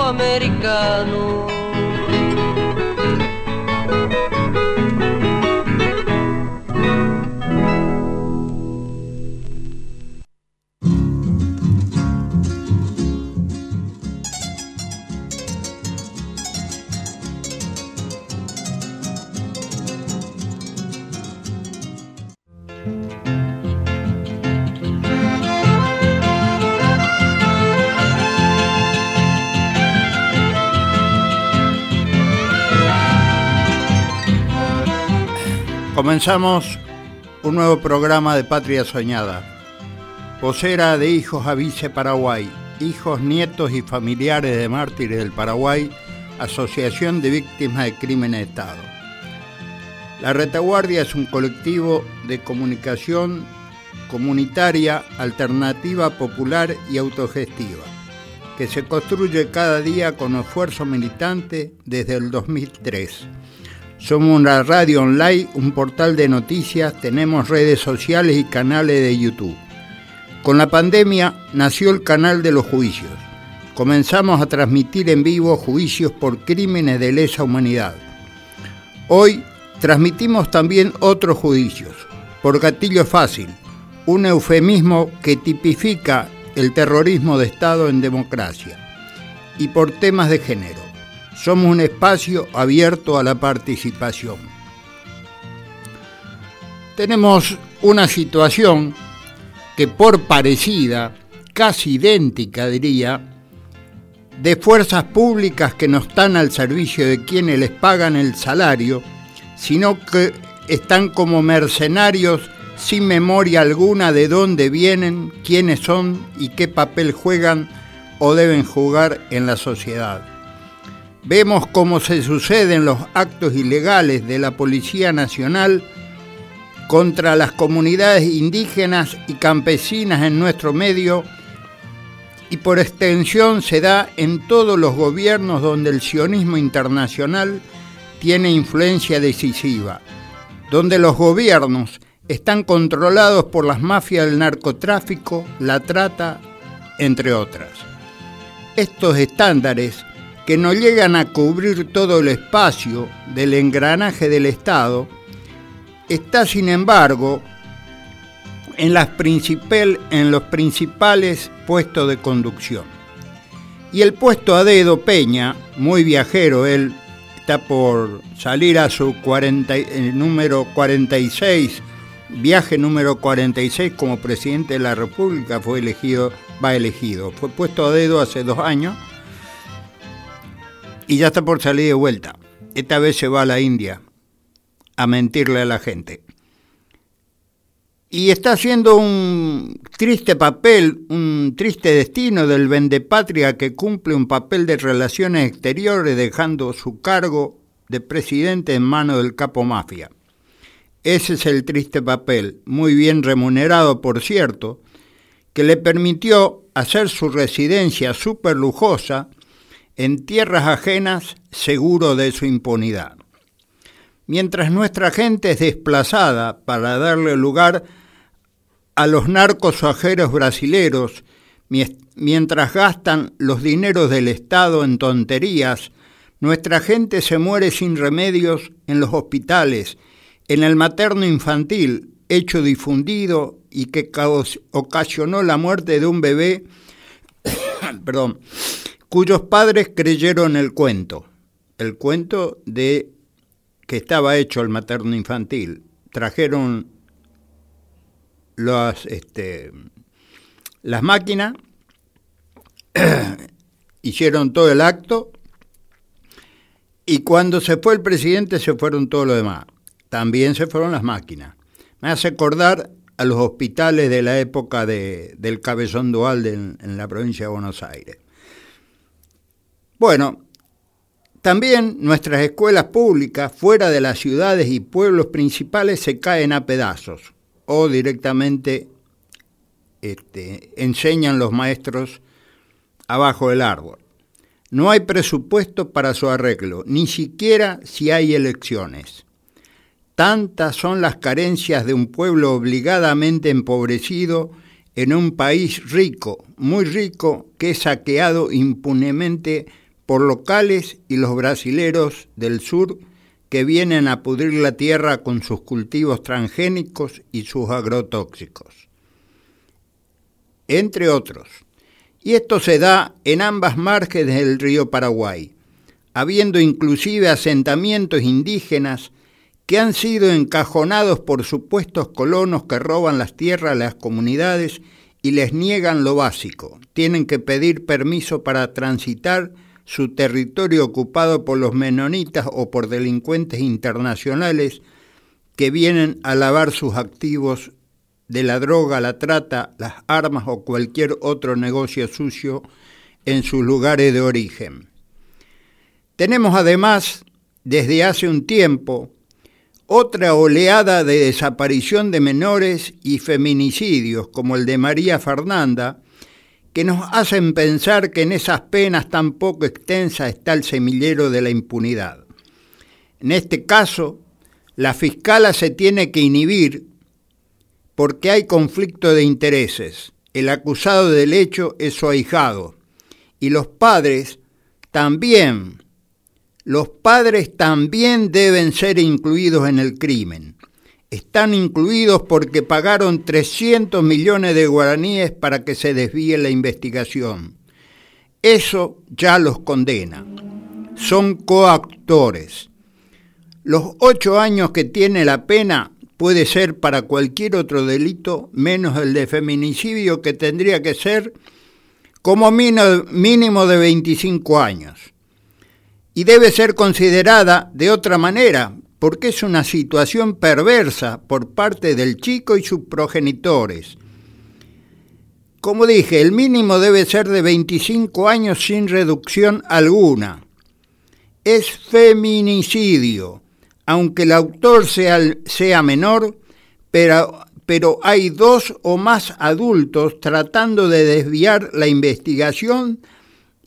americano. Comenzamos un nuevo programa de Patria Soñada. Vocera de Hijos Avise Paraguay, hijos, nietos y familiares de mártires del Paraguay, Asociación de Víctimas de Crimen de Estado. La Retaguardia es un colectivo de comunicación comunitaria, alternativa, popular y autogestiva, que se construye cada día con esfuerzo militante desde el 2003 somos una radio online, un portal de noticias, tenemos redes sociales y canales de YouTube. Con la pandemia nació el canal de los juicios. Comenzamos a transmitir en vivo juicios por crímenes de lesa humanidad. Hoy transmitimos también otros juicios, por gatillo fácil, un eufemismo que tipifica el terrorismo de Estado en democracia, y por temas de género. Somos un espacio abierto a la participación. Tenemos una situación que por parecida, casi idéntica diría, de fuerzas públicas que no están al servicio de quienes les pagan el salario, sino que están como mercenarios sin memoria alguna de dónde vienen, quiénes son y qué papel juegan o deben jugar en la sociedad. Vemos cómo se suceden los actos ilegales de la Policía Nacional contra las comunidades indígenas y campesinas en nuestro medio y por extensión se da en todos los gobiernos donde el sionismo internacional tiene influencia decisiva, donde los gobiernos están controlados por las mafias del narcotráfico, la trata, entre otras. Estos estándares que no llegan a cubrir todo el espacio del engranaje del Estado, está sin embargo en, las en los principales puestos de conducción. Y el puesto a dedo Peña, muy viajero, él está por salir a su 40, eh, número 46, viaje número 46 como presidente de la República, fue elegido, va elegido. Fue puesto a dedo hace dos años y ya está por salir de vuelta. Esta vez se va a la India a mentirle a la gente y está haciendo un triste papel, un triste destino del vendepatria que cumple un papel de relaciones exteriores dejando su cargo de presidente en manos del capo mafia. Ese es el triste papel, muy bien remunerado por cierto, que le permitió hacer su residencia súper lujosa en tierras ajenas seguro de su impunidad. Mientras nuestra gente es desplazada para darle lugar a los narcos ajeros brasileros mientras gastan los dineros del Estado en tonterías, nuestra gente se muere sin remedios en los hospitales, en el materno infantil, hecho difundido y que ocasionó la muerte de un bebé, perdón, cuyos padres creyeron el cuento, el cuento de que estaba hecho el materno infantil. Trajeron las, este, las máquinas hicieron todo el acto y cuando se fue el presidente se fueron todos los demás. También se fueron las máquinas. Me hace acordar a los hospitales de la época de, del Cabezón Dual en la provincia de Buenos Aires. Bueno, también nuestras escuelas públicas fuera de las ciudades y pueblos principales se caen a pedazos o directamente este, enseñan los maestros abajo del árbol. No hay presupuesto para su arreglo, ni siquiera si hay elecciones. Tantas son las carencias de un pueblo obligadamente empobrecido en un país rico, muy rico, que es saqueado impunemente por locales y los brasileros del sur que vienen a pudrir la tierra con sus cultivos transgénicos y sus agrotóxicos, entre otros. Y esto se da en ambas márgenes del río Paraguay, habiendo inclusive asentamientos indígenas que han sido encajonados por supuestos colonos que roban las tierras a las comunidades y les niegan lo básico. Tienen que pedir permiso para transitar su territorio ocupado por los menonitas o por delincuentes internacionales que vienen a lavar sus activos de la droga, la trata, las armas o cualquier otro negocio sucio en sus lugares de origen. Tenemos además, desde hace un tiempo, otra oleada de desaparición de menores y feminicidios, como el de María Fernanda, que nos hacen pensar que en esas penas tan poco extensas está el semillero de la impunidad. En este caso, la fiscala se tiene que inhibir porque hay conflicto de intereses. El acusado del hecho es su ahijado. Y los padres también, los padres también deben ser incluidos en el crimen están incluidos porque pagaron 300 millones de guaraníes para que se desvíe la investigación. Eso ya los condena. Son coactores. Los ocho años que tiene la pena puede ser para cualquier otro delito menos el de feminicidio que tendría que ser como mínimo de 25 años. Y debe ser considerada de otra manera, porque es una situación perversa por parte del chico y sus progenitores. Como dije, el mínimo debe ser de 25 años sin reducción alguna. Es feminicidio, aunque el autor sea, menor, pero, pero hay dos o más adultos tratando de desviar la investigación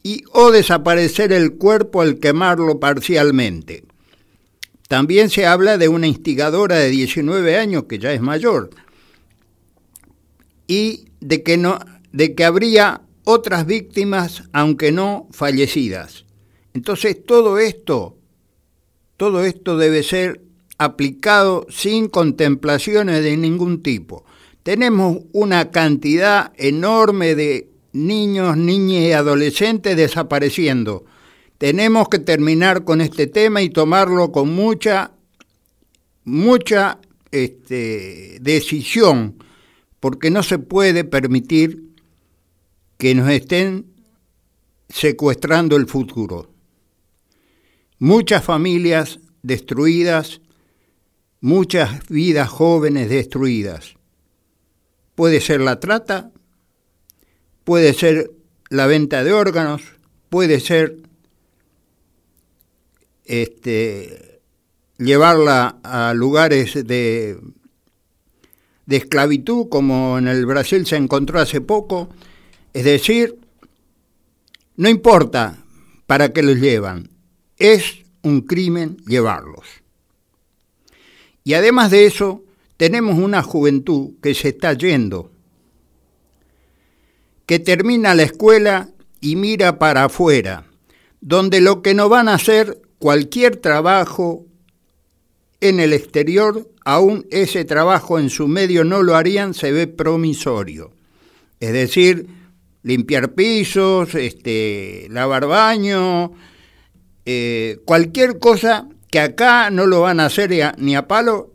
y o desaparecer el cuerpo al quemarlo parcialmente. También se habla de una instigadora de 19 años, que ya es mayor, y de que, no, de que habría otras víctimas, aunque no fallecidas. Entonces todo esto, todo esto debe ser aplicado sin contemplaciones de ningún tipo. Tenemos una cantidad enorme de niños, niñas y adolescentes desapareciendo. Tenemos que terminar con este tema y tomarlo con mucha, mucha este, decisión, porque no se puede permitir que nos estén secuestrando el futuro. Muchas familias destruidas, muchas vidas jóvenes destruidas. Puede ser la trata, puede ser la venta de órganos, puede ser este, llevarla a lugares de, de esclavitud, como en el Brasil se encontró hace poco. Es decir, no importa para qué los llevan, es un crimen llevarlos. Y además de eso, tenemos una juventud que se está yendo, que termina la escuela y mira para afuera, donde lo que no van a hacer cualquier trabajo en el exterior, aún ese trabajo en su medio no lo harían, se ve promisorio. Es decir, limpiar pisos, este, lavar baño, eh, cualquier cosa que acá no lo van a hacer ni a palo,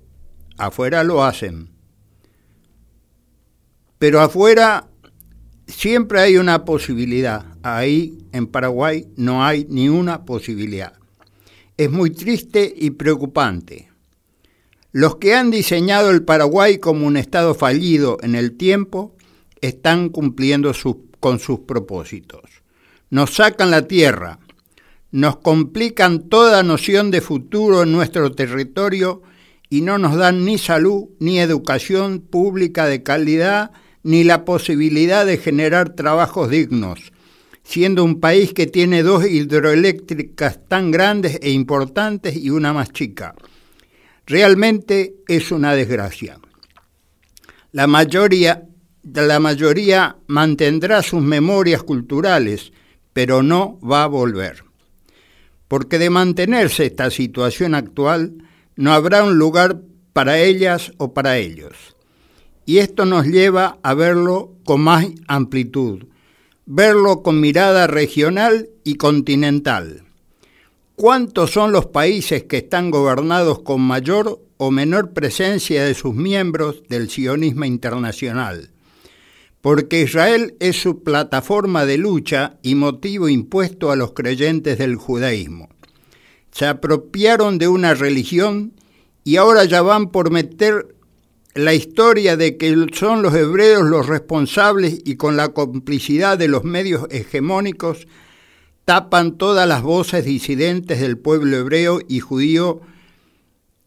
afuera lo hacen. Pero afuera siempre hay una posibilidad. Ahí en Paraguay no hay ni una posibilidad. Es muy triste y preocupante. Los que han diseñado el Paraguay como un Estado fallido en el tiempo están cumpliendo con sus propósitos. Nos sacan la tierra, nos complican toda noción de futuro en nuestro territorio y no nos dan ni salud, ni educación pública de calidad, ni la posibilidad de generar trabajos dignos, siendo un país que tiene dos hidroeléctricas tan grandes e importantes y una más chica. Realmente es una desgracia. La mayoría, la mayoría mantendrá sus memorias culturales, pero no va a volver porque de mantenerse esta situación actual no habrá un lugar para ellas o para ellos. Y esto nos lleva a verlo con más amplitud, verlo con mirada regional y continental. ¿Cuántos son los países que están gobernados con mayor o menor presencia de sus miembros del sionismo internacional? porque Israel es su plataforma de lucha y motivo impuesto a los creyentes del judaísmo. Se apropiaron de una religión y ahora ya van por meter la historia de que son los hebreos los responsables y con la complicidad de los medios hegemónicos tapan todas las voces disidentes del pueblo hebreo y judío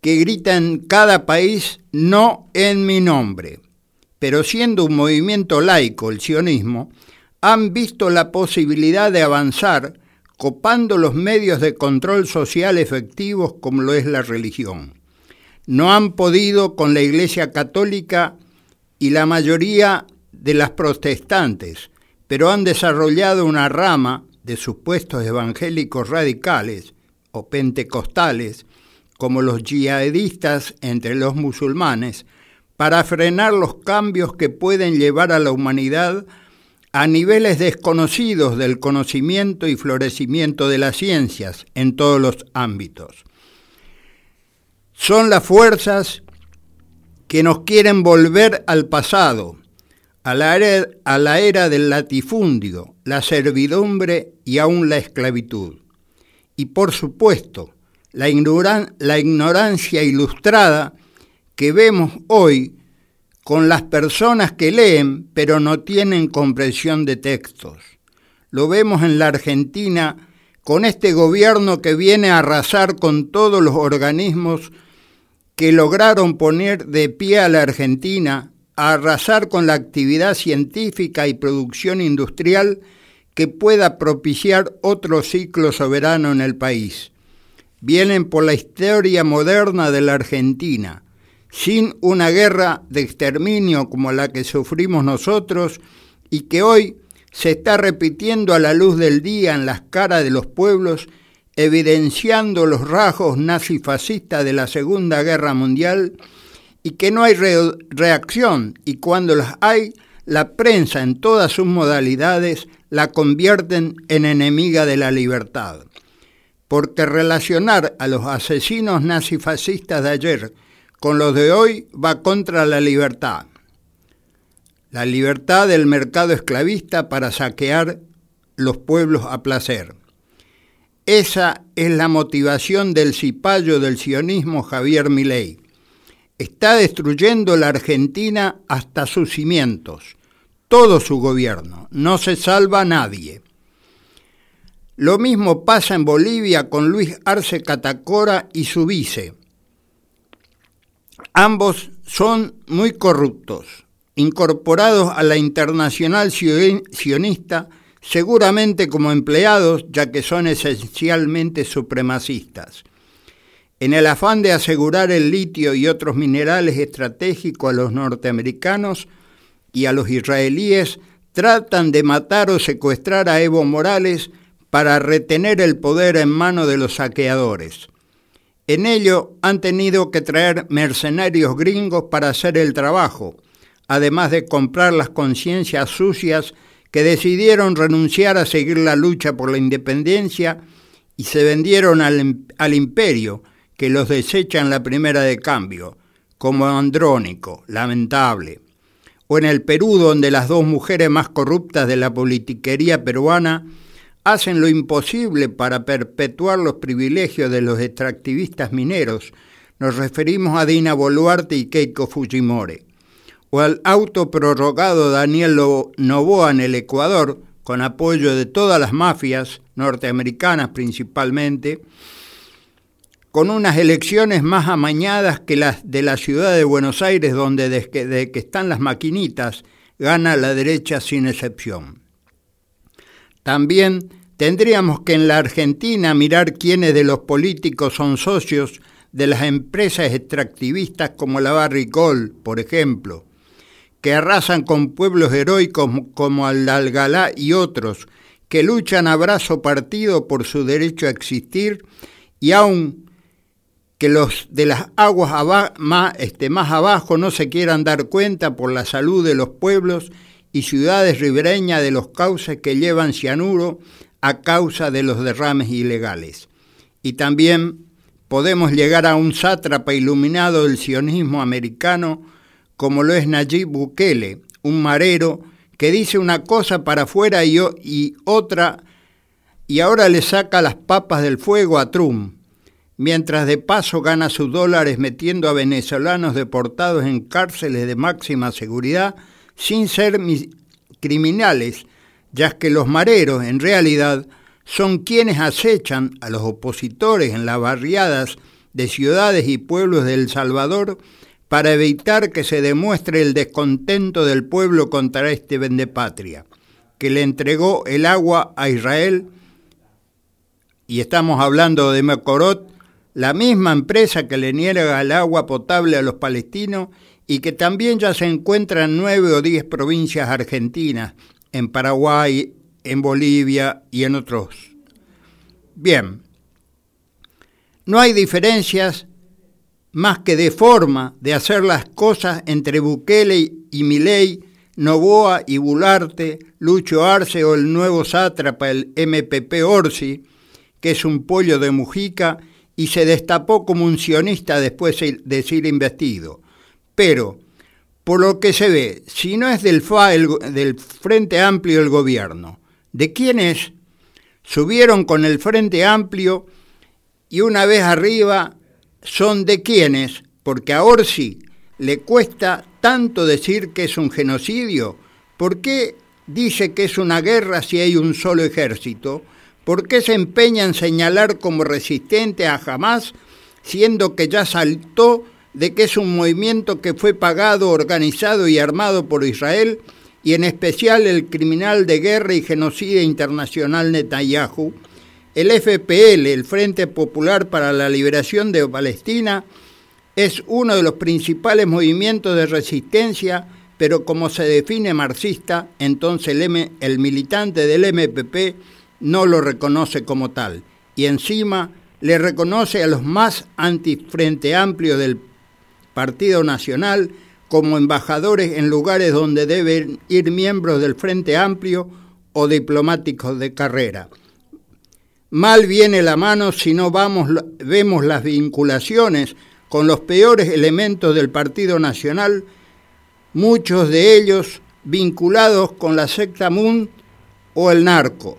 que gritan en cada país no en mi nombre pero siendo un movimiento laico el sionismo, han visto la posibilidad de avanzar copando los medios de control social efectivos como lo es la religión. No han podido con la Iglesia Católica y la mayoría de las protestantes, pero han desarrollado una rama de supuestos evangélicos radicales o pentecostales, como los yihadistas entre los musulmanes, para frenar los cambios que pueden llevar a la humanidad a niveles desconocidos del conocimiento y florecimiento de las ciencias en todos los ámbitos. Son las fuerzas que nos quieren volver al pasado, a la era, a la era del latifundio, la servidumbre y aún la esclavitud. Y por supuesto, la, la ignorancia ilustrada que vemos hoy con las personas que leen pero no tienen comprensión de textos. Lo vemos en la Argentina con este gobierno que viene a arrasar con todos los organismos que lograron poner de pie a la Argentina, a arrasar con la actividad científica y producción industrial que pueda propiciar otro ciclo soberano en el país. Vienen por la historia moderna de la Argentina, sin una guerra de exterminio como la que sufrimos nosotros y que hoy se está repitiendo a la luz del día en las caras de los pueblos, evidenciando los rasgos nazifascistas de la Segunda Guerra Mundial y que no hay reacción y cuando las hay la prensa en todas sus modalidades la convierten en enemiga de la libertad. Porque relacionar a los asesinos nazifascistas de ayer con los de hoy va contra la libertad. La libertad del mercado esclavista para saquear los pueblos a placer. Esa es la motivación del cipayo del sionismo Javier Milei. Está destruyendo la Argentina hasta sus cimientos, todo su gobierno, no se salva nadie. Lo mismo pasa en Bolivia con Luis Arce Catacora y su vice. Ambos son muy corruptos, incorporados a la internacional sionista seguramente como empleados, ya que son esencialmente supremacistas. En el afán de asegurar el litio y otros minerales estratégicos a los norteamericanos y a los israelíes, tratan de matar o secuestrar a Evo Morales para retener el poder en manos de los saqueadores. En ello han tenido que traer mercenarios gringos para hacer el trabajo, además de comprar las conciencias sucias que decidieron renunciar a seguir la lucha por la independencia y se vendieron al, imperio, que los desecha en la primera de cambio, como Andrónico, lamentable. O en el Perú, donde las dos mujeres más corruptas de la politiquería peruana hacen lo imposible para perpetuar los privilegios de los extractivistas mineros. Nos referimos a Dina Boluarte y Keiko Fujimori o al autoprorrogado Daniel Novoa en el Ecuador, con apoyo de todas las mafias norteamericanas principalmente, con unas elecciones más amañadas que las de la ciudad de Buenos Aires, donde desde que están las maquinitas gana la derecha sin excepción. También tendríamos que en la Argentina mirar quiénes de los políticos son socios de las empresas extractivistas como la Barricol, por ejemplo, que arrasan con pueblos heroicos como el Algalá y otros, que luchan a brazo partido por su derecho a existir y aun que los de las aguas más, este, más abajo no se quieran dar cuenta por la salud de los pueblos y ciudades ribereñas de los cauces que llevan cianuro a causa de los derrames ilegales. Y también podemos llegar a un sátrapa iluminado del sionismo americano como lo es Nayib Bukele, un marero que dice una cosa para afuera y, otra, y ahora le saca las papas del fuego a Trump, mientras de paso gana sus dólares metiendo a venezolanos deportados en cárceles de máxima seguridad sin ser criminales, ya que los mareros en realidad son quienes acechan a los opositores en las barriadas de ciudades y pueblos de El Salvador para evitar que se demuestre el descontento del pueblo contra este vendepatria, que le entregó el agua a Israel, y estamos hablando de Mekorot, la misma empresa que le niega el agua potable a los palestinos y que también ya se encuentra en nueve o diez provincias argentinas, en Paraguay, en Bolivia y en otros. Bien, no hay diferencias más que de forma de hacer las cosas entre Bukele y Milei, Novoa y Bularte, Lucho Arce o el nuevo sátrapa, el MPP Orsi, que es un pollo de Mujica y se destapó como un sionista después de ser investido. Pero, por lo que se ve, si no es del, del Frente Amplio el gobierno, ¿de quién es? Subieron con el Frente Amplio y una vez arriba son de quienes, porque a Orsi le cuesta tanto decir que es un genocidio, ¿por qué dice que es una guerra si hay un solo ejército? ¿Por qué se empeña en señalar como resistente a Hamas, siendo que ya saltó de que es un movimiento que fue pagado, organizado y armado por Israel, y en especial el criminal de guerra y genocida internacional Netanyahu? El FPL, el Frente Popular para la Liberación de Palestina, es uno de los principales movimientos de resistencia, pero como se define marxista, entonces el, el militante del MPP no lo reconoce como tal y encima le reconoce a los más anti-frente amplio del Partido Nacional como embajadores en lugares donde deben ir miembros del Frente Amplio o diplomáticos de carrera. Mal viene la mano si no vamos, vemos las vinculaciones con los peores elementos del Partido Nacional, muchos de ellos vinculados con la secta MUN o el narco.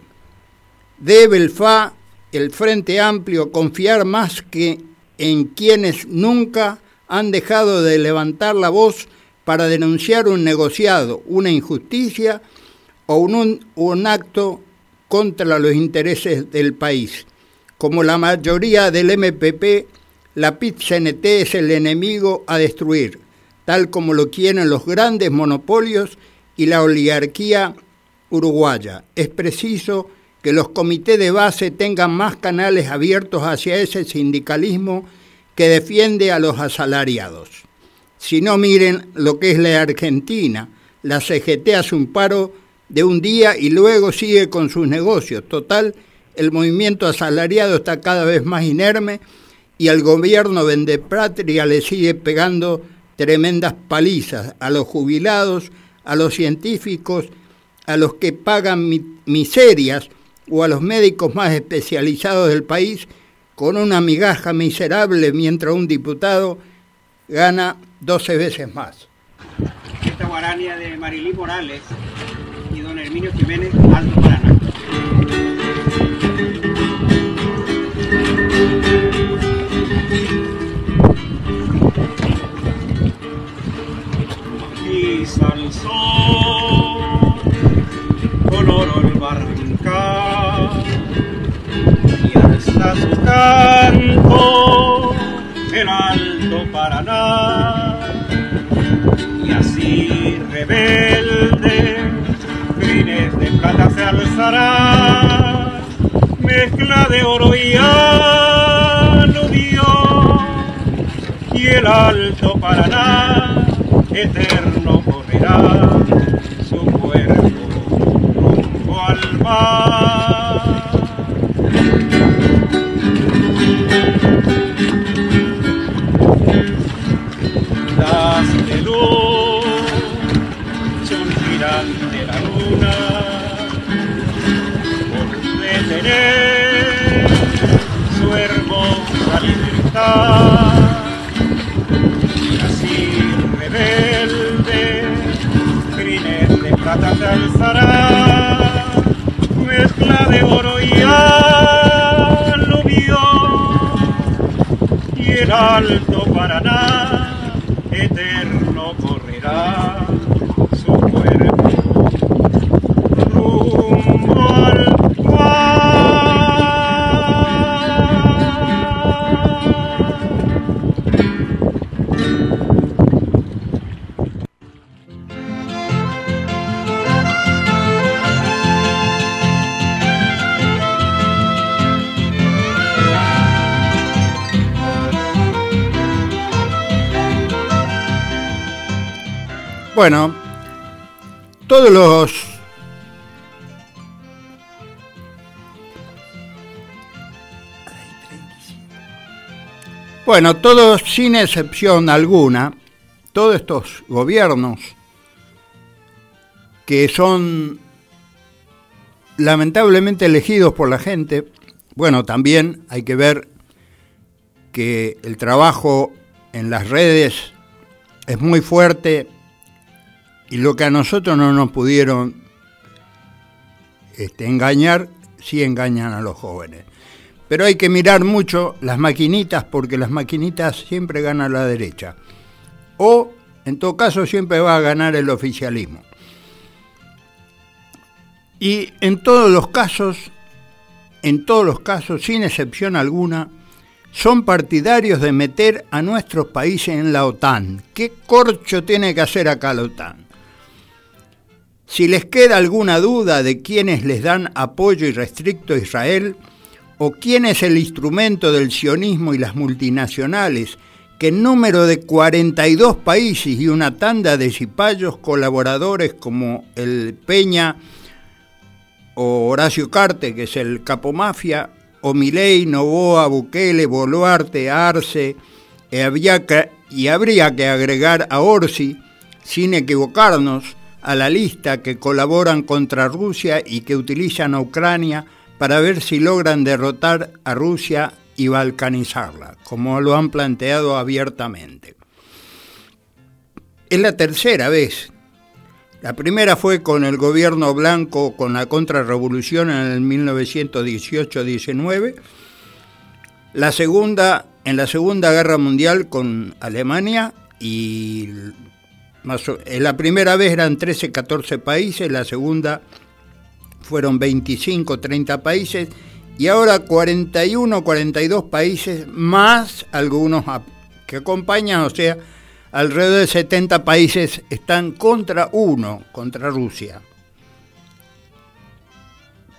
Debe el FA, el Frente Amplio, confiar más que en quienes nunca han dejado de levantar la voz para denunciar un negociado, una injusticia o un, un acto contra los intereses del país. Como la mayoría del MPP, la PIT-CNT es el enemigo a destruir, tal como lo quieren los grandes monopolios y la oligarquía uruguaya. Es preciso que los comités de base tengan más canales abiertos hacia ese sindicalismo que defiende a los asalariados. Si no miren lo que es la Argentina, la CGT hace un paro de un día y luego sigue con sus negocios. Total, el movimiento asalariado está cada vez más inerme y al gobierno Vendepatria le sigue pegando tremendas palizas a los jubilados, a los científicos, a los que pagan miserias o a los médicos más especializados del país con una migaja miserable mientras un diputado gana 12 veces más. Esta guarania de Marilí Morales Herminio Jiménez, Alto Paraná. Con oro el barrancar y alza su canto el Alto Paraná y así rebelde de oro y aluvión, y el alto Paraná eterno correrá su cuerpo rumbo al mar. Y así rebelde, crines de plata se alzará, mezcla de oro y aluvión, y el alto Paraná eterno correrá Bueno, todos los Bueno, todos sin excepción alguna, todos estos gobiernos que son lamentablemente elegidos por la gente, bueno, también hay que ver que el trabajo en las redes es muy fuerte y lo que a nosotros no nos pudieron este, engañar, sí engañan a los jóvenes. Pero hay que mirar mucho las maquinitas porque las maquinitas siempre ganan la derecha. O, en todo caso, siempre va a ganar el oficialismo. Y en todos los casos, en todos los casos, sin excepción alguna, son partidarios de meter a nuestros países en la OTAN. ¿Qué corcho tiene que hacer acá la OTAN? Si les queda alguna duda de quiénes les dan apoyo irrestricto a Israel, o quién es el instrumento del sionismo y las multinacionales, que en número de 42 países y una tanda de cipayos colaboradores como el Peña o Horacio Carte, que es el capomafia, o Milei, Novoa, Bukele, Boluarte, Arce, Aviaca y habría que agregar a Orsi, sin equivocarnos, a la lista que colaboran contra Rusia y que utilizan a Ucrania para ver si logran derrotar a Rusia y balcanizarla, como lo han planteado abiertamente. Es la tercera vez. La primera fue con el gobierno blanco, con la contrarrevolución en el 1918-19. La segunda, en la Segunda Guerra Mundial con Alemania y en la primera vez eran 13, 14 países, la segunda fueron 25, 30 países y ahora 41, 42 países más algunos que acompañan, o sea, alrededor de 70 países están contra uno, contra Rusia.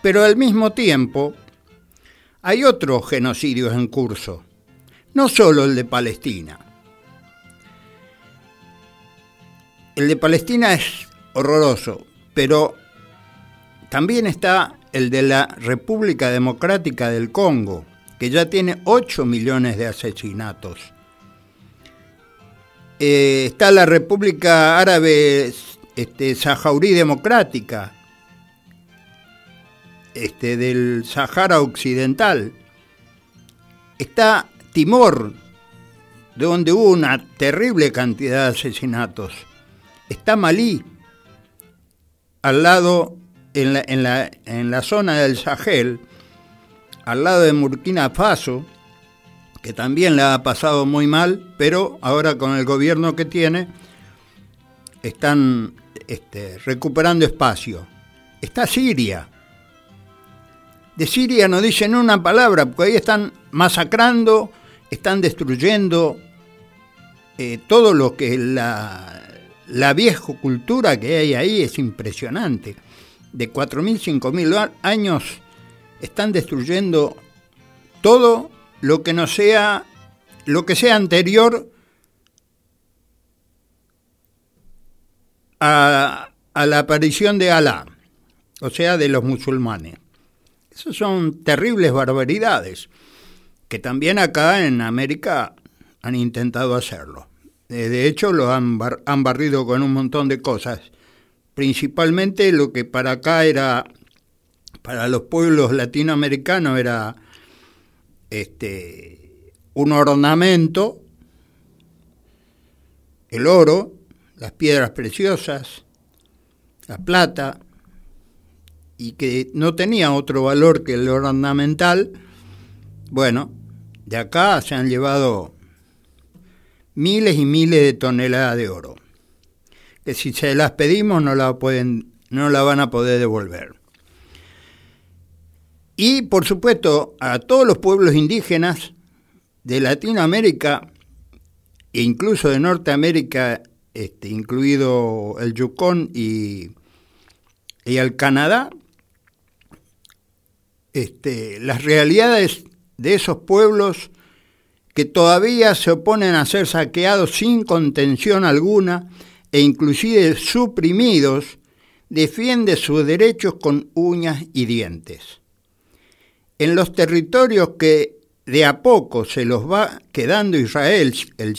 Pero al mismo tiempo hay otros genocidios en curso, no solo el de Palestina. El de Palestina es horroroso, pero también está el de la República Democrática del Congo, que ya tiene 8 millones de asesinatos. Eh, está la República Árabe este, Democrática, este, del Sahara Occidental. Está Timor, de donde hubo una terrible cantidad de asesinatos. Está Malí, al lado en la, la, zona del Sahel, al lado de Burkina Faso, que también le ha pasado muy mal, pero ahora con el gobierno que tiene están este, recuperando espacio. Está Siria. De Siria no dicen una palabra, porque ahí están masacrando, están destruyendo eh, todo lo que la, la vieja cultura que hay ahí es impresionante de 4.000, 5.000 años están destruyendo todo lo que no sea, lo que sea anterior a, a la aparición de Alá, o sea, de los musulmanes. Esas son terribles barbaridades, que también acá en América han intentado hacerlo. Eh, de hecho, lo han, han barrido con un montón de cosas. Principalmente lo que para acá era, para los pueblos latinoamericanos era este, un ornamento, el oro, las piedras preciosas, la plata, y que no tenía otro valor que el ornamental, bueno, de acá se han llevado miles y miles de toneladas de oro que si se las pedimos no la, pueden, no la van a poder devolver. Y por supuesto a todos los pueblos indígenas de Latinoamérica e incluso de Norteamérica, este, incluido el Yukon y, y el Canadá, este, las realidades de esos pueblos que todavía se oponen a ser saqueados sin contención alguna e inclusive suprimidos, defiende sus derechos con uñas y dientes. En los territorios que de a poco se los va quedando Israel, el,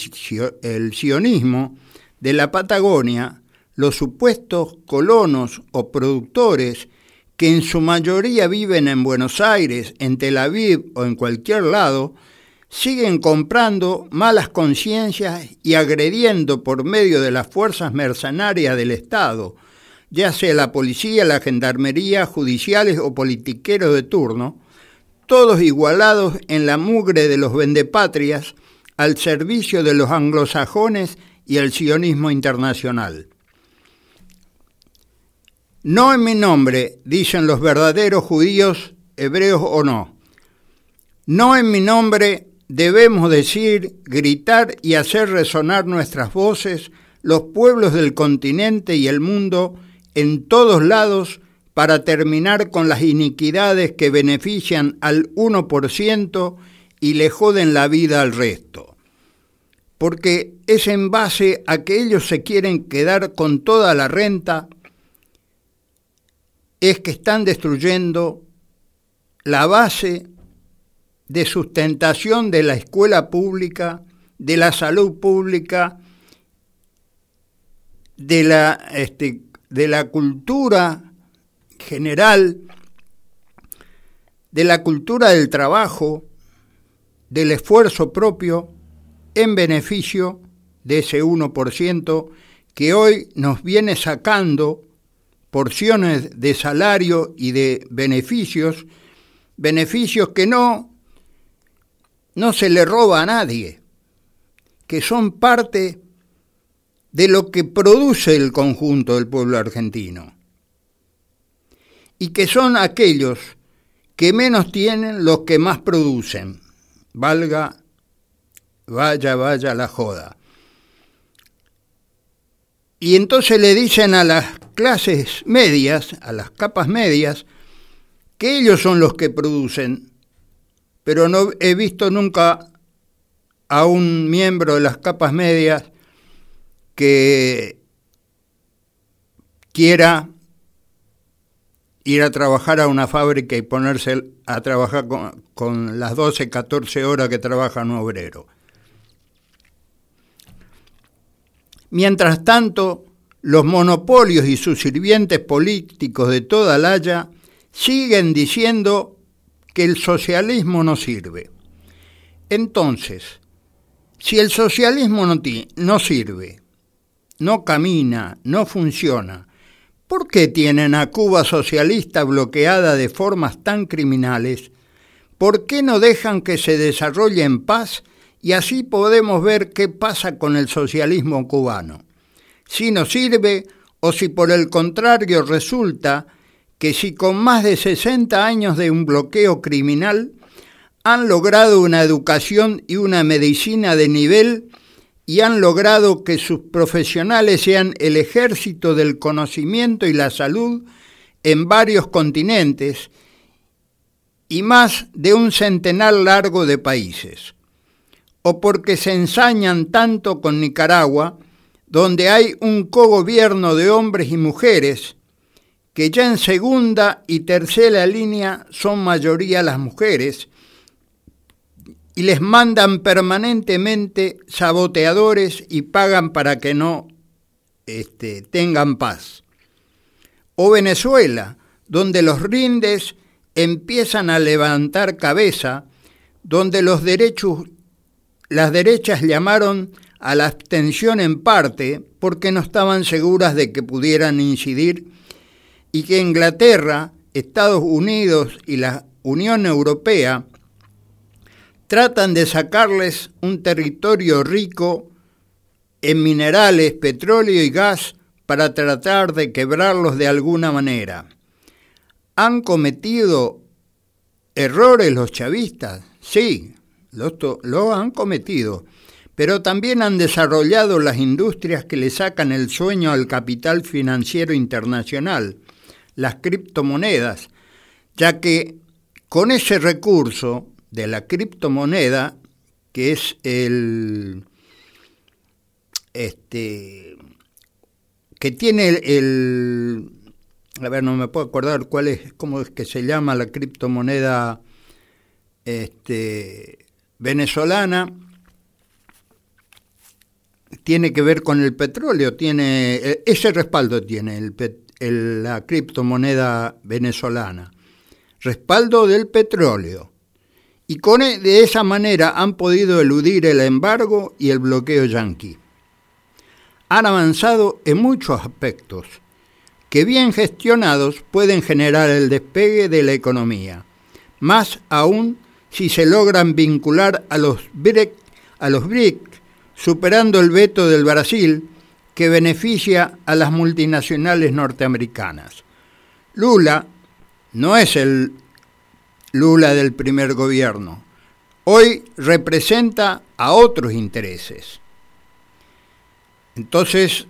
el sionismo, de la Patagonia, los supuestos colonos o productores que en su mayoría viven en Buenos Aires, en Tel Aviv o en cualquier lado, siguen comprando malas conciencias y agrediendo por medio de las fuerzas mercenarias del Estado, ya sea la policía, la gendarmería, judiciales o politiqueros de turno, todos igualados en la mugre de los vendepatrias al servicio de los anglosajones y el sionismo internacional. No en mi nombre, dicen los verdaderos judíos, hebreos o no. No en mi nombre debemos decir, gritar y hacer resonar nuestras voces los pueblos del continente y el mundo en todos lados para terminar con las iniquidades que benefician al 1% y le joden la vida al resto. Porque es en base a que ellos se quieren quedar con toda la renta, es que están destruyendo la base de sustentación de la escuela pública, de la salud pública, de la, este, de la cultura general, de la cultura del trabajo, del esfuerzo propio en beneficio de ese 1% que hoy nos viene sacando porciones de salario y de beneficios, beneficios que no, no se le roba a nadie, que son parte de lo que produce el conjunto del pueblo argentino, y que son aquellos que menos tienen los que más producen, valga, vaya, vaya la joda. Y entonces le dicen a las clases medias, a las capas medias, que ellos son los que producen, pero no he visto nunca a un miembro de las capas medias que quiera ir a trabajar a una fábrica y ponerse a trabajar con, las 12, 14 horas que trabaja un obrero. Mientras tanto, los monopolios y sus sirvientes políticos de toda la Haya siguen diciendo que el socialismo no sirve. Entonces, si el socialismo no, no sirve, no camina, no funciona, ¿por qué tienen a Cuba socialista bloqueada de formas tan criminales? ¿Por qué no dejan que se desarrolle en paz y así podemos ver qué pasa con el socialismo cubano. Si nos sirve o si por el contrario resulta que si con más de 60 años de un bloqueo criminal han logrado una educación y una medicina de nivel y han logrado que sus profesionales sean el ejército del conocimiento y la salud en varios continentes y más de un centenar largo de países o porque se ensañan tanto con Nicaragua, donde hay un cogobierno de hombres y mujeres, que ya en segunda y tercera línea son mayoría las mujeres, y les mandan permanentemente saboteadores y pagan para que no este, tengan paz. O Venezuela, donde los rindes empiezan a levantar cabeza, donde los derechos las derechas llamaron a la abstención en parte porque no estaban seguras de que pudieran incidir y que Inglaterra, Estados Unidos y la Unión Europea tratan de sacarles un territorio rico en minerales, petróleo y gas para tratar de quebrarlos de alguna manera. ¿Han cometido errores los chavistas? Sí, lo, han cometido, pero también han desarrollado las industrias que le sacan el sueño al capital financiero internacional, las criptomonedas, ya que con ese recurso de la criptomoneda, que es el este que tiene el, a ver, no me puedo acordar cuál es, cómo es que se llama la criptomoneda este venezolana. Tiene que ver con el petróleo, tiene eh, ese respaldo tiene el, la criptomoneda venezolana, respaldo del petróleo. Y con, e, de esa manera han podido eludir el embargo y el bloqueo yanqui. Han avanzado en muchos aspectos que bien gestionados pueden generar el despegue de la economía, más aún si se logran vincular a los BRIC, a los BRIC superando el veto del Brasil que beneficia a las multinacionales norteamericanas. Lula no es el Lula del primer gobierno. Hoy representa a otros intereses. Entonces,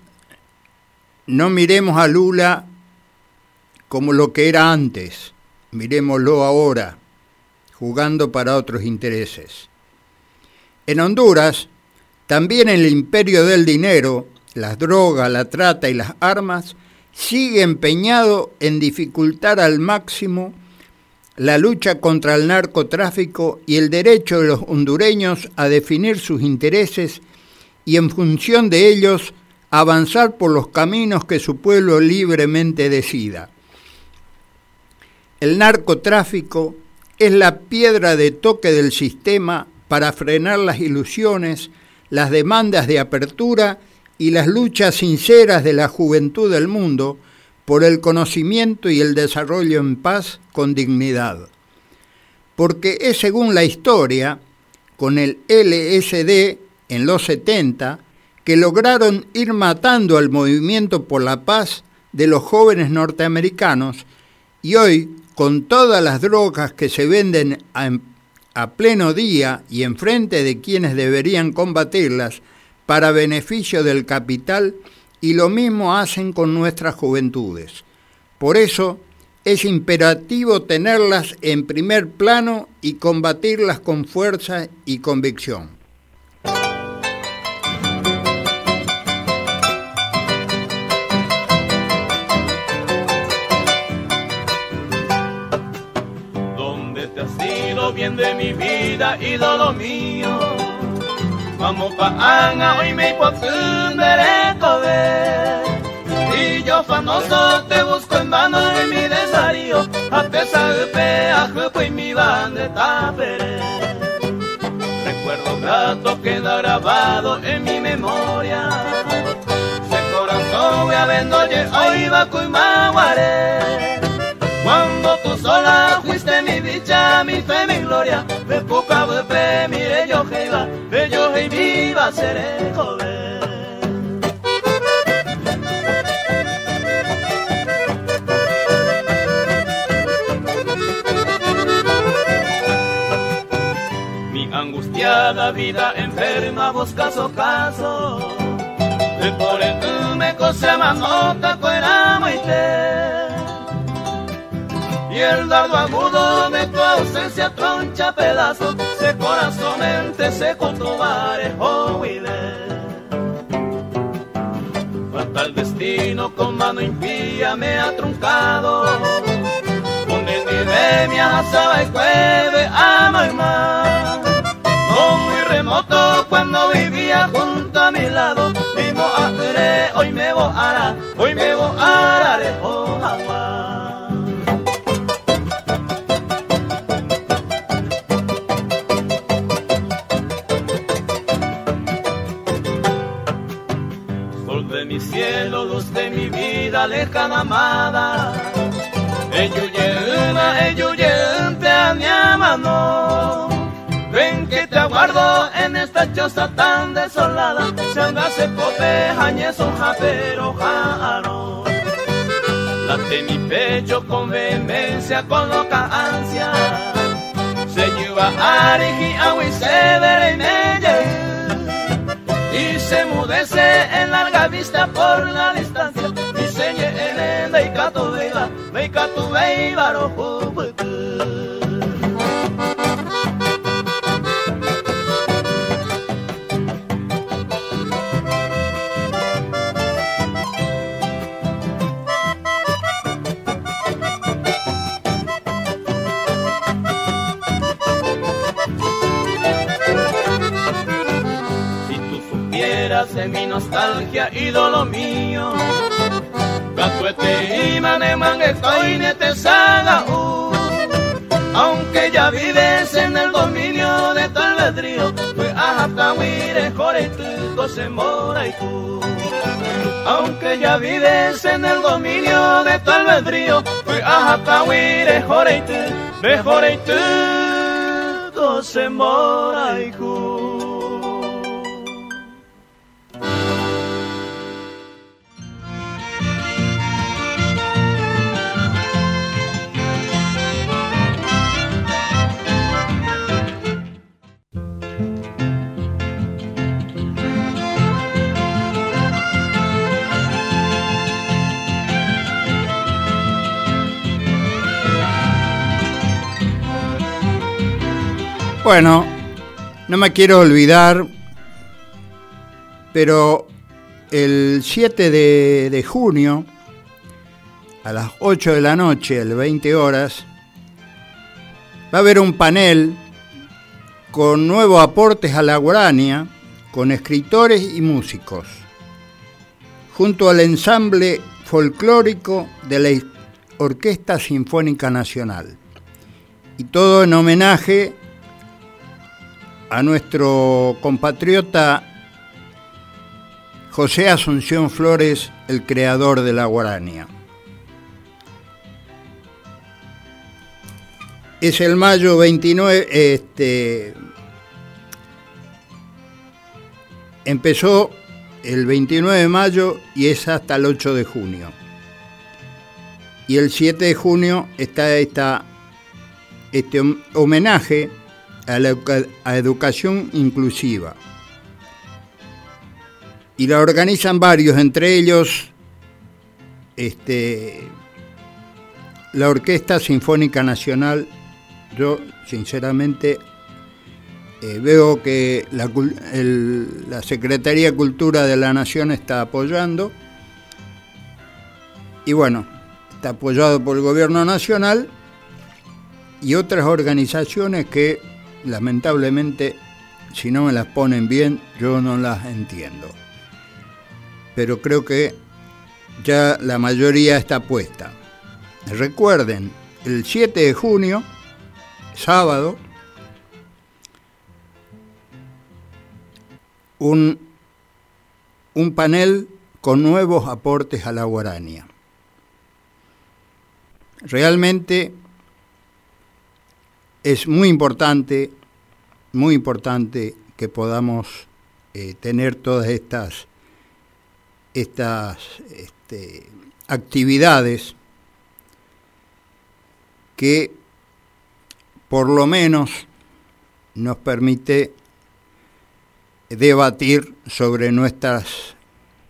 no miremos a Lula como lo que era antes, miremoslo ahora jugando para otros intereses. En Honduras, también el imperio del dinero, las drogas, la trata y las armas, sigue empeñado en dificultar al máximo la lucha contra el narcotráfico y el derecho de los hondureños a definir sus intereses y en función de ellos avanzar por los caminos que su pueblo libremente decida. El narcotráfico es la piedra de toque del sistema para frenar las ilusiones, las demandas de apertura y las luchas sinceras de la juventud del mundo por el conocimiento y el desarrollo en paz con dignidad. Porque es según la historia, con el LSD en los 70, que lograron ir matando al movimiento por la paz de los jóvenes norteamericanos y hoy, con todas las drogas que se venden a, a pleno día y enfrente de quienes deberían combatirlas para beneficio del capital, y lo mismo hacen con nuestras juventudes. Por eso es imperativo tenerlas en primer plano y combatirlas con fuerza y convicción. ¿Dónde te bien de mi vida, ídolo mío? Vamos pa' Anga, hoy me y yo famoso te busco en vano en mi desafío, a pesar de peaje pues mi banda tapere. Recuerdo grato queda grabado en mi memoria. Se corazón voy a vendoye hoy va maguare. Tú sola fuiste mi dicha, mi fe, mi gloria, de poca fe, mire yo que iba, bello y viva seré joven. angustiada vida enferma busca su caso. De por el me cose manota fuera Y el dardo agudo de tu ausencia troncha pedazo, se corazonmente se contubare Falta el destino con mano impía me ha truncado. Con el epidemia asaba y cueve ama y más muy remoto cuando vivía junto a mi lado. Mismo haré, hoy me voy a en esta choza tan desolada. Se hace pope, jañeso, pero jaro. Late mi pecho con vehemencia, con loca ansia. Se lleva arigi, agua y se y Y se mudece en larga vista por la distancia. Y se en el y catu veiva, y catu veiva, de mi nostalgia, ídolo mío. Catuete y maneman estoy te saga Aunque ya vives en el dominio de tal albedrío, fue a huire, tu se mora y tú. Aunque ya vives en el dominio de tal albedrío, fue a huire, tu, mejor y tú, se mora y tú. Bueno, no me quiero olvidar, pero el 7 de, junio, a las 8 de la noche, las 20 horas, Va a haber un panel con nuevos aportes a la guarania, con escritores y músicos, junto al ensamble folclórico de la Orquesta Sinfónica Nacional. Y todo en homenaje a nuestro compatriota José Asunción Flores, el creador de la guarania. Es el mayo 29, este, empezó el 29 de mayo y es hasta el 8 de junio. Y el 7 de junio está esta, este homenaje a la a educación inclusiva. Y la organizan varios, entre ellos este, la Orquesta Sinfónica Nacional yo, sinceramente, eh, veo que la, la Secretaría de Cultura de la Nación está apoyando. Y bueno, está apoyado por el Gobierno Nacional y otras organizaciones que lamentablemente si no me las ponen bien yo no las entiendo. Pero creo que ya la mayoría está puesta. Recuerden, el 7 de junio sábado un, un panel con nuevos aportes a la guarania. Realmente es muy importante, muy importante que podamos eh, tener todas estas, estas este, actividades que por lo menos nos permite debatir sobre nuestras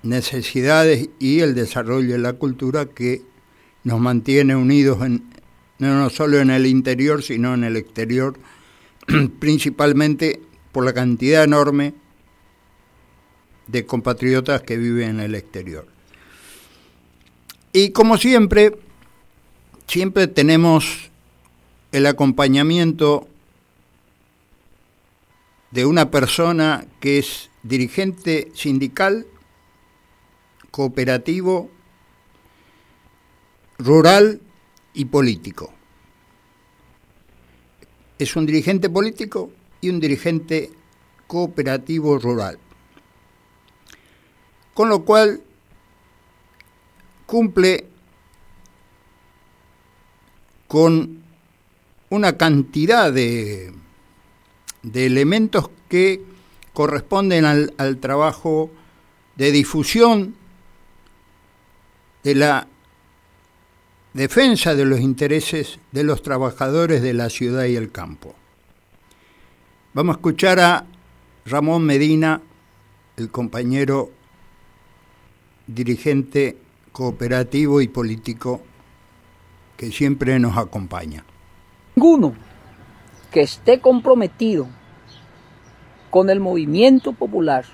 necesidades y el desarrollo de la cultura que nos mantiene unidos no solo en el interior, sino en el exterior, principalmente por la cantidad enorme de compatriotas que viven en el exterior. Y como siempre, siempre tenemos el acompañamiento de una persona que es dirigente sindical, cooperativo, rural y político. Es un dirigente político y un dirigente cooperativo rural. Con lo cual cumple con una cantidad de, de elementos que corresponden al, al trabajo de difusión de la defensa de los intereses de los trabajadores de la ciudad y el campo. Vamos a escuchar a Ramón Medina, el compañero dirigente cooperativo y político que siempre nos acompaña. Ninguno que esté comprometido con el movimiento popular,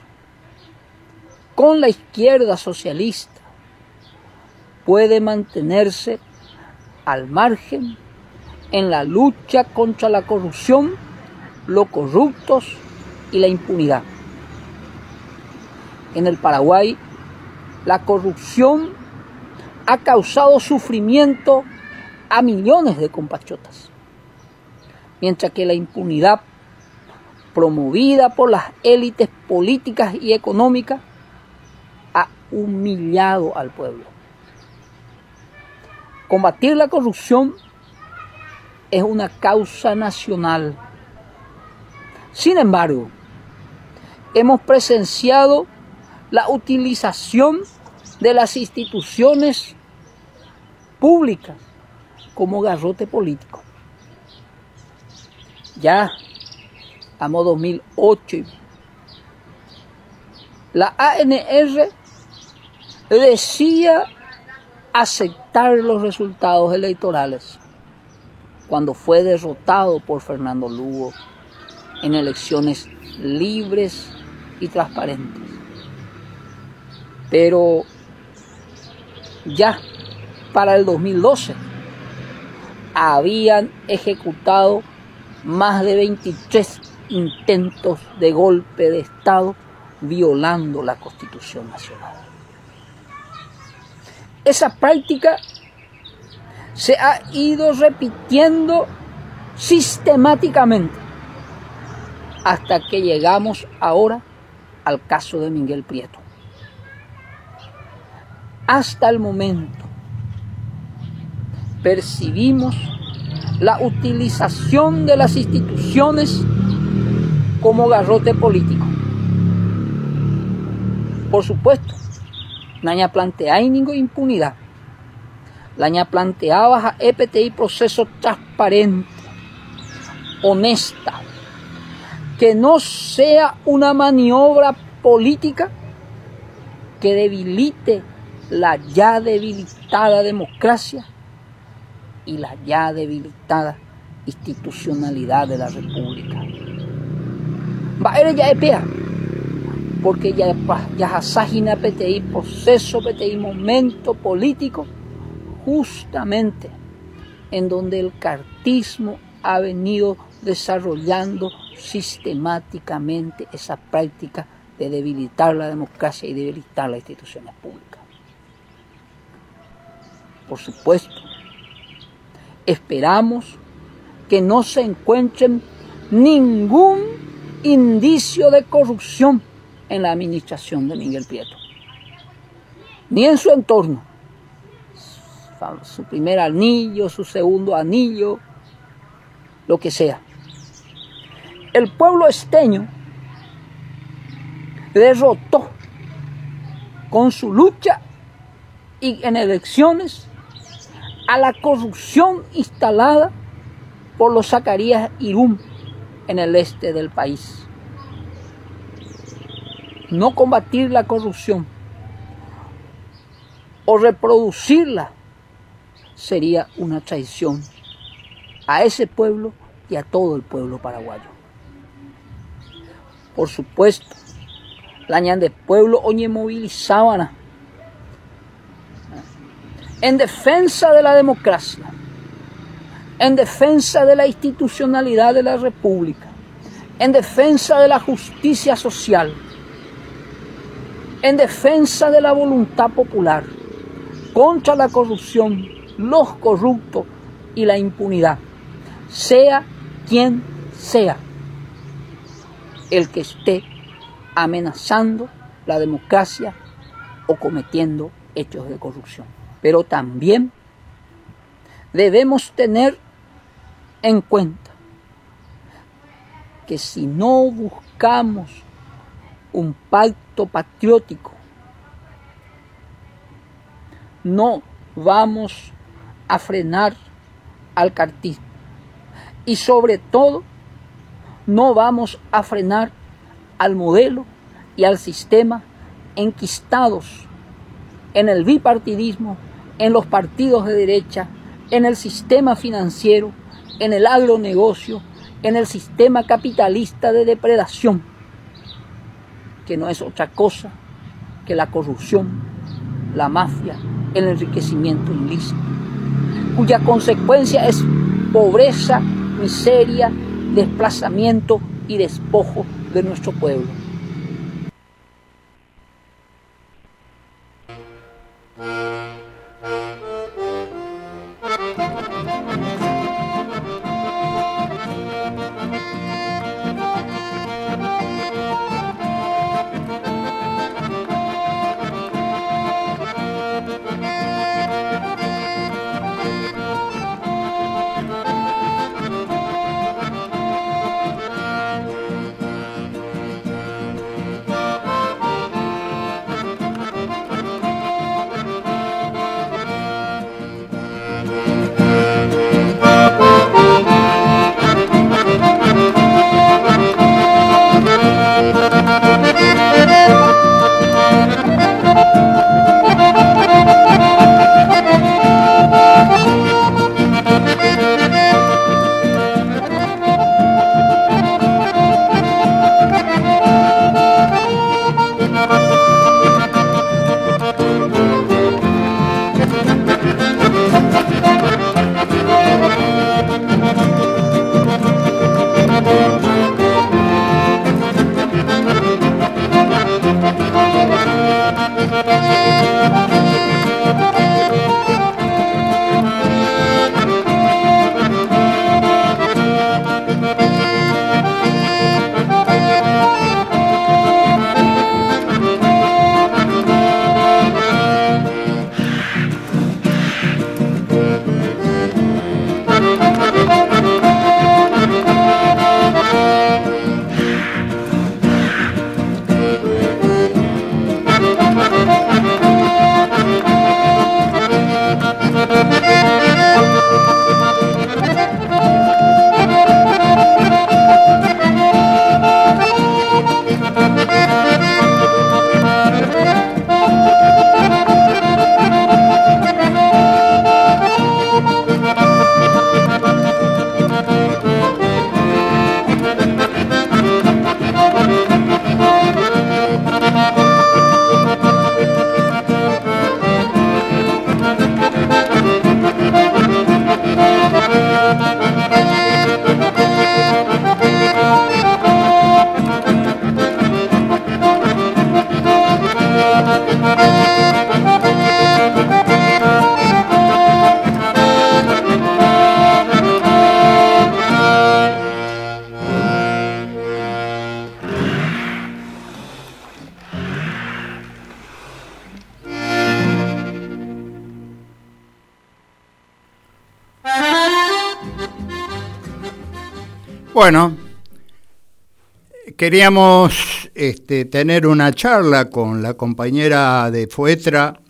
con la izquierda socialista, puede mantenerse al margen en la lucha contra la corrupción, los corruptos y la impunidad. En el Paraguay, la corrupción ha causado sufrimiento a millones de compatriotas mientras que la impunidad promovida por las élites políticas y económicas ha humillado al pueblo. Combatir la corrupción es una causa nacional. Sin embargo, hemos presenciado la utilización de las instituciones públicas como garrote político ya, amo 2008. La ANR decía aceptar los resultados electorales cuando fue derrotado por Fernando Lugo en elecciones libres y transparentes. Pero ya para el 2012 habían ejecutado más de 23 intentos de golpe de Estado violando la Constitución Nacional. Esa práctica se ha ido repitiendo sistemáticamente hasta que llegamos ahora al caso de Miguel Prieto. Hasta el momento percibimos la utilización de las instituciones como garrote político. Por supuesto, Naña plantea ninguna impunidad. Laña planteaba a EPTI proceso transparente, honesta, que no sea una maniobra política que debilite la ya debilitada democracia y la ya debilitada institucionalidad de la República. Va ya porque ya ya asagina PTI proceso PTI momento político justamente en donde el cartismo ha venido desarrollando sistemáticamente esa práctica de debilitar la democracia y debilitar las instituciones públicas. Por supuesto, esperamos que no se encuentren ningún indicio de corrupción en la administración de Miguel Prieto, ni en su entorno. Su primer anillo, su segundo anillo, lo que sea. El pueblo esteño derrotó con su lucha y en elecciones a la corrupción instalada por los Zacarías Irún en el este del país. No combatir la corrupción o reproducirla sería una traición a ese pueblo y a todo el pueblo paraguayo. Por supuesto, la de pueblo oñe movilizaban en defensa de la democracia, en defensa de la institucionalidad de la República, en defensa de la justicia social, en defensa de la voluntad popular, contra la corrupción, los corruptos y la impunidad, sea quien sea el que esté amenazando la democracia o cometiendo hechos de corrupción. Pero también debemos tener en cuenta que si no buscamos un pacto patriótico, no vamos a frenar al cartismo. Y sobre todo, no vamos a frenar al modelo y al sistema enquistados en el bipartidismo, en los partidos de derecha, en el sistema financiero, en el agronegocio, en el sistema capitalista de depredación, que no es otra cosa que la corrupción, la mafia, el enriquecimiento ilícito, cuya consecuencia es pobreza, miseria, desplazamiento y despojo de nuestro pueblo. Bueno, queríamos este, tener una charla con la compañera de FUETRA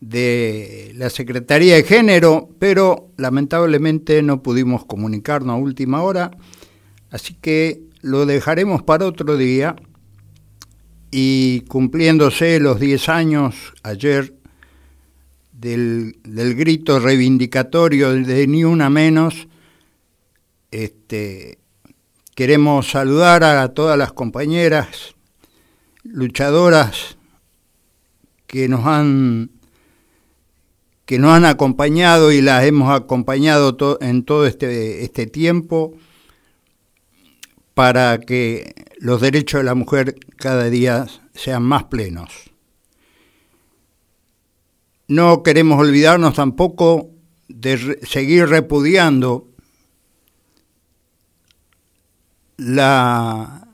de la Secretaría de Género, pero lamentablemente no pudimos comunicarnos a última hora, así que lo dejaremos para otro día. Y cumpliéndose los 10 años ayer del, del grito reivindicatorio de Ni Una Menos, este, queremos saludar a todas las compañeras luchadoras que nos han que nos han acompañado y las hemos acompañado en todo este, este tiempo para que los derechos de la mujer cada día sean más plenos. No queremos olvidarnos tampoco de seguir repudiando la,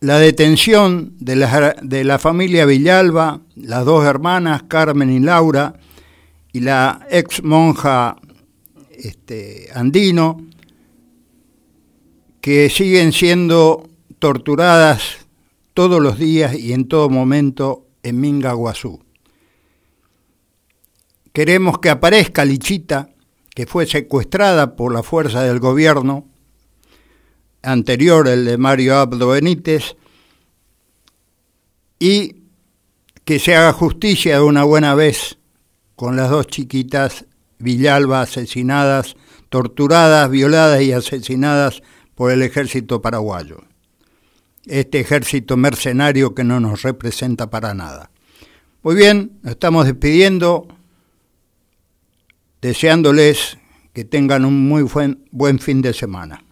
la detención de la, de la familia Villalba, las dos hermanas, Carmen y Laura, y la ex monja este, Andino, que siguen siendo torturadas todos los días y en todo momento en Mingaguazú. Queremos que aparezca Lichita, que fue secuestrada por la fuerza del gobierno anterior, el de Mario Abdo Benítez, y que se haga justicia de una buena vez con las dos chiquitas Villalba asesinadas, torturadas, violadas y asesinadas por el ejército paraguayo. Este ejército mercenario que no nos representa para nada. Muy bien, nos estamos despidiendo, deseándoles que tengan un muy buen, buen fin de semana.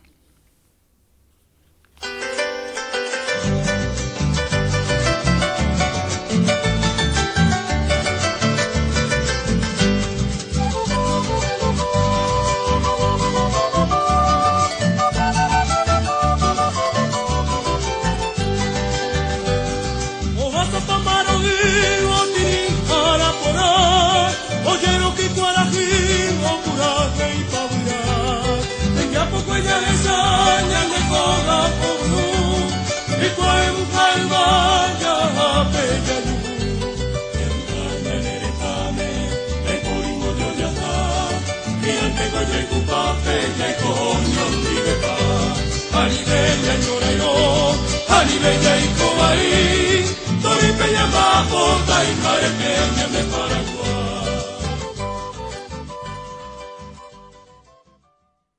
Bella y cobaí, tori peña bajo, tai mare peña me